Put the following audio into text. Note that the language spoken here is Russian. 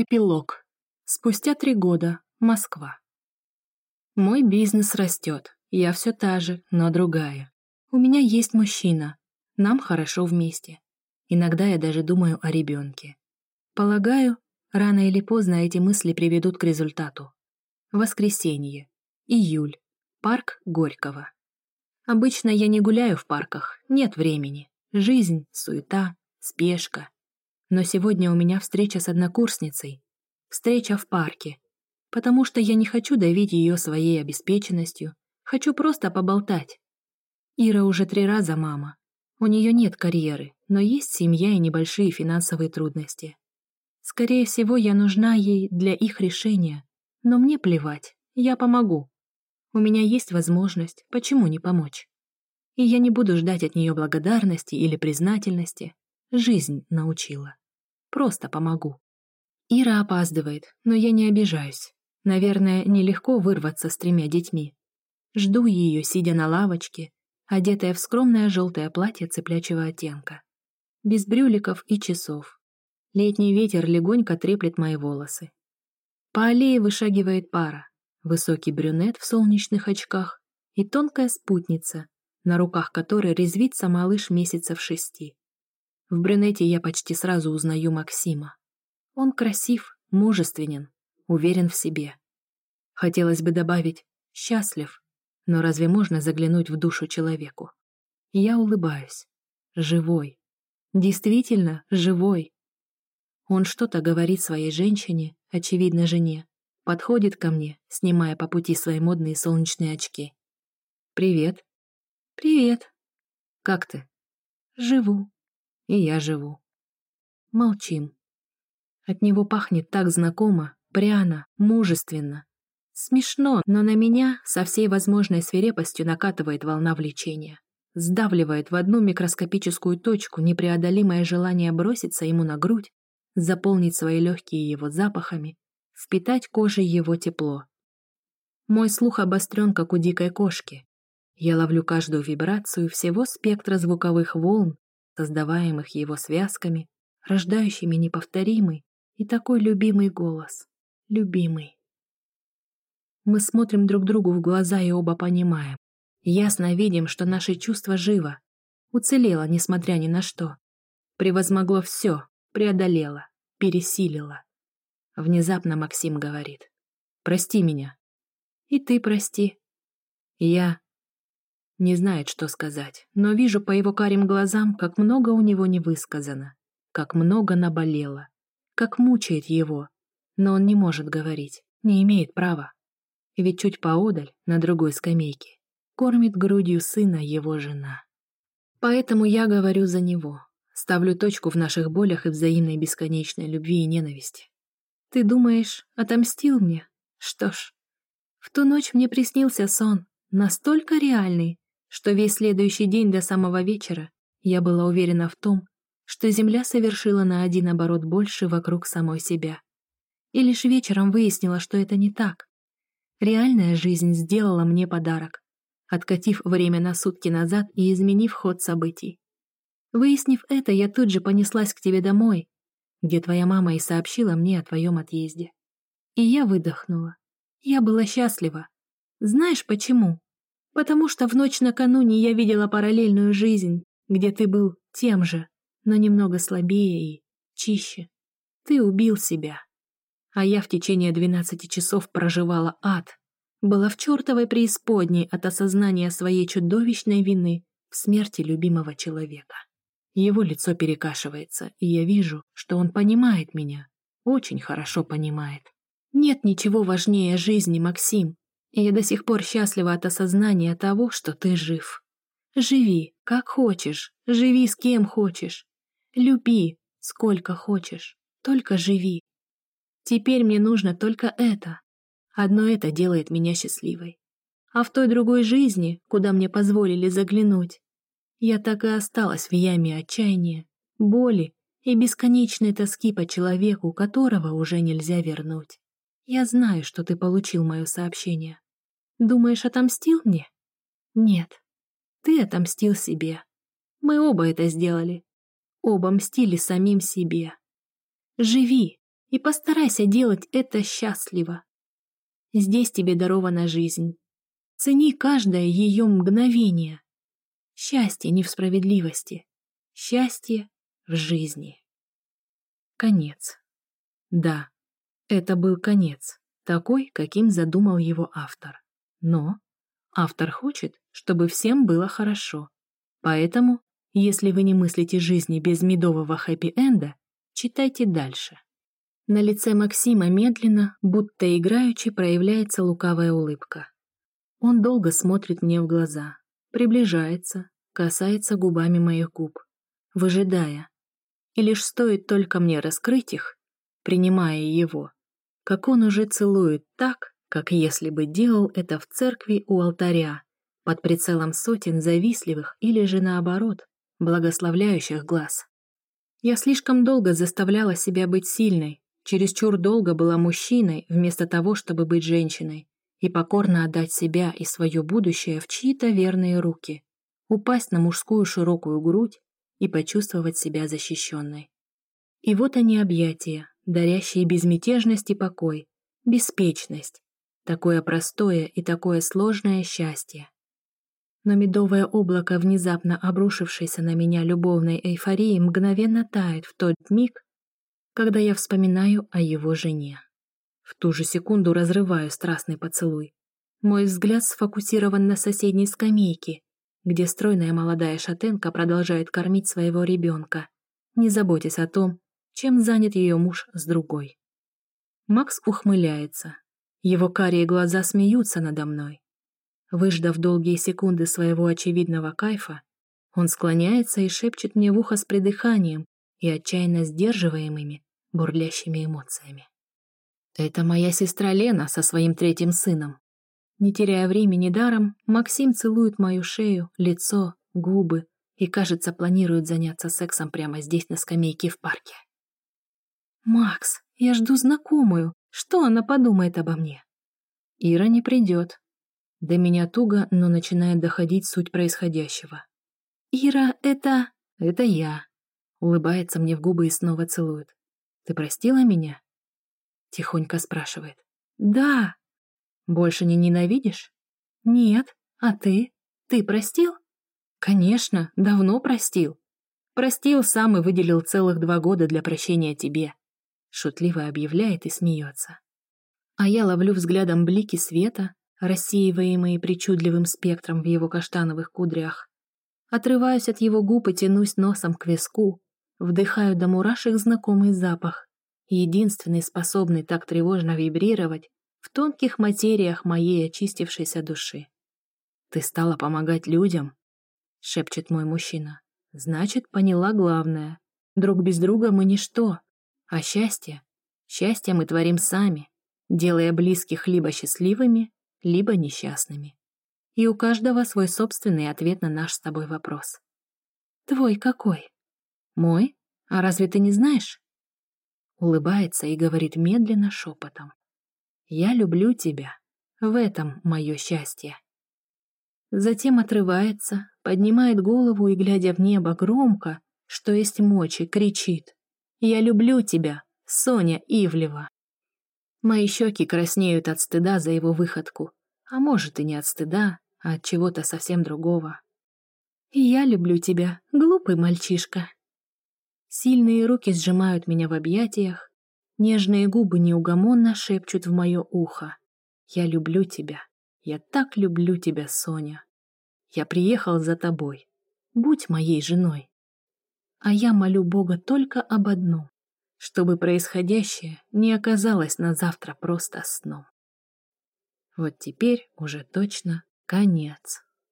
Эпилог. Спустя три года. Москва. Мой бизнес растет. Я все та же, но другая. У меня есть мужчина. Нам хорошо вместе. Иногда я даже думаю о ребенке. Полагаю, рано или поздно эти мысли приведут к результату. Воскресенье. Июль. Парк Горького. Обычно я не гуляю в парках, нет времени. Жизнь, суета, спешка, но сегодня у меня встреча с однокурсницей. Встреча в парке. Потому что я не хочу давить ее своей обеспеченностью. Хочу просто поболтать. Ира уже три раза мама. У нее нет карьеры, но есть семья и небольшие финансовые трудности. Скорее всего, я нужна ей для их решения. Но мне плевать, я помогу. У меня есть возможность, почему не помочь? И я не буду ждать от нее благодарности или признательности. Жизнь научила. Просто помогу. Ира опаздывает, но я не обижаюсь. Наверное, нелегко вырваться с тремя детьми. Жду ее, сидя на лавочке, одетая в скромное желтое платье цеплячего оттенка. Без брюликов и часов. Летний ветер легонько треплет мои волосы. По аллее вышагивает пара. Высокий брюнет в солнечных очках и тонкая спутница, на руках которой резвится малыш месяцев шести. В брюнете я почти сразу узнаю Максима. Он красив, мужественен, уверен в себе. Хотелось бы добавить «счастлив», но разве можно заглянуть в душу человеку? Я улыбаюсь. Живой. Действительно, живой. Он что-то говорит своей женщине, очевидно, жене. Подходит ко мне, снимая по пути свои модные солнечные очки. «Привет». «Привет». «Как ты?» «Живу», и я живу. Молчим. От него пахнет так знакомо, пряно, мужественно. Смешно, но на меня со всей возможной свирепостью накатывает волна влечения. Сдавливает в одну микроскопическую точку непреодолимое желание броситься ему на грудь, заполнить свои легкие его запахами, впитать кожей его тепло. Мой слух обострен, как у дикой кошки. Я ловлю каждую вибрацию всего спектра звуковых волн, создаваемых его связками, рождающими неповторимый и такой любимый голос. Любимый. Мы смотрим друг другу в глаза и оба понимаем. Ясно видим, что наше чувство живо, уцелело, несмотря ни на что. Превозмогло все, преодолело, пересилило. Внезапно Максим говорит. «Прости меня». «И ты прости». Я не знает, что сказать, но вижу по его карим глазам, как много у него не высказано, как много наболело, как мучает его, но он не может говорить, не имеет права. Ведь чуть поодаль, на другой скамейке, кормит грудью сына его жена. Поэтому я говорю за него, ставлю точку в наших болях и взаимной бесконечной любви и ненависти. Ты думаешь, отомстил мне? Что ж, в ту ночь мне приснился сон, настолько реальный, что весь следующий день до самого вечера я была уверена в том, что Земля совершила на один оборот больше вокруг самой себя. И лишь вечером выяснила, что это не так. Реальная жизнь сделала мне подарок, откатив время на сутки назад и изменив ход событий. Выяснив это, я тут же понеслась к тебе домой, где твоя мама и сообщила мне о твоем отъезде. И я выдохнула. Я была счастлива. Знаешь почему? Потому что в ночь накануне я видела параллельную жизнь, где ты был тем же, но немного слабее и чище. Ты убил себя. А я в течение двенадцати часов проживала ад. Была в чертовой преисподней от осознания своей чудовищной вины в смерти любимого человека. Его лицо перекашивается, и я вижу, что он понимает меня. Очень хорошо понимает. Нет ничего важнее жизни, Максим, и я до сих пор счастлива от осознания того, что ты жив. Живи, как хочешь, живи с кем хочешь. Люби, сколько хочешь, только живи. Теперь мне нужно только это. Одно это делает меня счастливой. А в той другой жизни, куда мне позволили заглянуть, я так и осталась в яме отчаяния, боли и бесконечной тоски по человеку, которого уже нельзя вернуть. Я знаю, что ты получил мое сообщение. Думаешь, отомстил мне? Нет. Ты отомстил себе. Мы оба это сделали. Оба мстили самим себе. Живи, И постарайся делать это счастливо. Здесь тебе дарована жизнь. Цени каждое ее мгновение. Счастье не в справедливости. Счастье в жизни. Конец. Да, это был конец, такой, каким задумал его автор. Но автор хочет, чтобы всем было хорошо. Поэтому, если вы не мыслите жизни без медового хэппи-энда, читайте дальше. На лице Максима медленно, будто играючи, проявляется лукавая улыбка. Он долго смотрит мне в глаза, приближается, касается губами моих губ, выжидая. И лишь стоит только мне раскрыть их, принимая его, как он уже целует так, как если бы делал это в церкви у алтаря, под прицелом сотен завистливых или же наоборот, благословляющих глаз. Я слишком долго заставляла себя быть сильной, чересчур долго была мужчиной вместо того, чтобы быть женщиной, и покорно отдать себя и свое будущее в чьи-то верные руки, упасть на мужскую широкую грудь и почувствовать себя защищенной. И вот они объятия, дарящие безмятежность и покой, беспечность, такое простое и такое сложное счастье. Но медовое облако, внезапно обрушившееся на меня любовной эйфорией, мгновенно тает в тот миг, когда я вспоминаю о его жене. В ту же секунду разрываю страстный поцелуй. Мой взгляд сфокусирован на соседней скамейке, где стройная молодая шатенка продолжает кормить своего ребенка, не заботясь о том, чем занят ее муж с другой. Макс ухмыляется. Его карие глаза смеются надо мной. Выждав долгие секунды своего очевидного кайфа, он склоняется и шепчет мне в ухо с придыханием и отчаянно сдерживаемыми, бурлящими эмоциями. Это моя сестра Лена со своим третьим сыном. Не теряя времени даром, Максим целует мою шею, лицо, губы и, кажется, планирует заняться сексом прямо здесь, на скамейке в парке. «Макс, я жду знакомую. Что она подумает обо мне?» Ира не придет. До меня туго, но начинает доходить суть происходящего. «Ира, это...» «Это я», — улыбается мне в губы и снова целует. «Ты простила меня?» Тихонько спрашивает. «Да». «Больше не ненавидишь?» «Нет. А ты? Ты простил?» «Конечно, давно простил. Простил сам и выделил целых два года для прощения тебе», шутливо объявляет и смеется. А я ловлю взглядом блики света, рассеиваемые причудливым спектром в его каштановых кудрях. Отрываюсь от его губ и тянусь носом к виску, Вдыхаю до мурашек знакомый запах, единственный способный так тревожно вибрировать в тонких материях моей очистившейся души. «Ты стала помогать людям?» — шепчет мой мужчина. «Значит, поняла главное. Друг без друга мы ничто. А счастье? Счастье мы творим сами, делая близких либо счастливыми, либо несчастными. И у каждого свой собственный ответ на наш с тобой вопрос. «Твой какой?» «Мой? А разве ты не знаешь?» Улыбается и говорит медленно шепотом. «Я люблю тебя. В этом мое счастье». Затем отрывается, поднимает голову и, глядя в небо громко, что есть мочи, кричит. «Я люблю тебя, Соня Ивлева!» Мои щеки краснеют от стыда за его выходку, а может и не от стыда, а от чего-то совсем другого. «Я люблю тебя, глупый мальчишка!» Сильные руки сжимают меня в объятиях, нежные губы неугомонно шепчут в мое ухо. «Я люблю тебя. Я так люблю тебя, Соня. Я приехал за тобой. Будь моей женой». А я молю Бога только об одном, чтобы происходящее не оказалось на завтра просто сном. Вот теперь уже точно конец.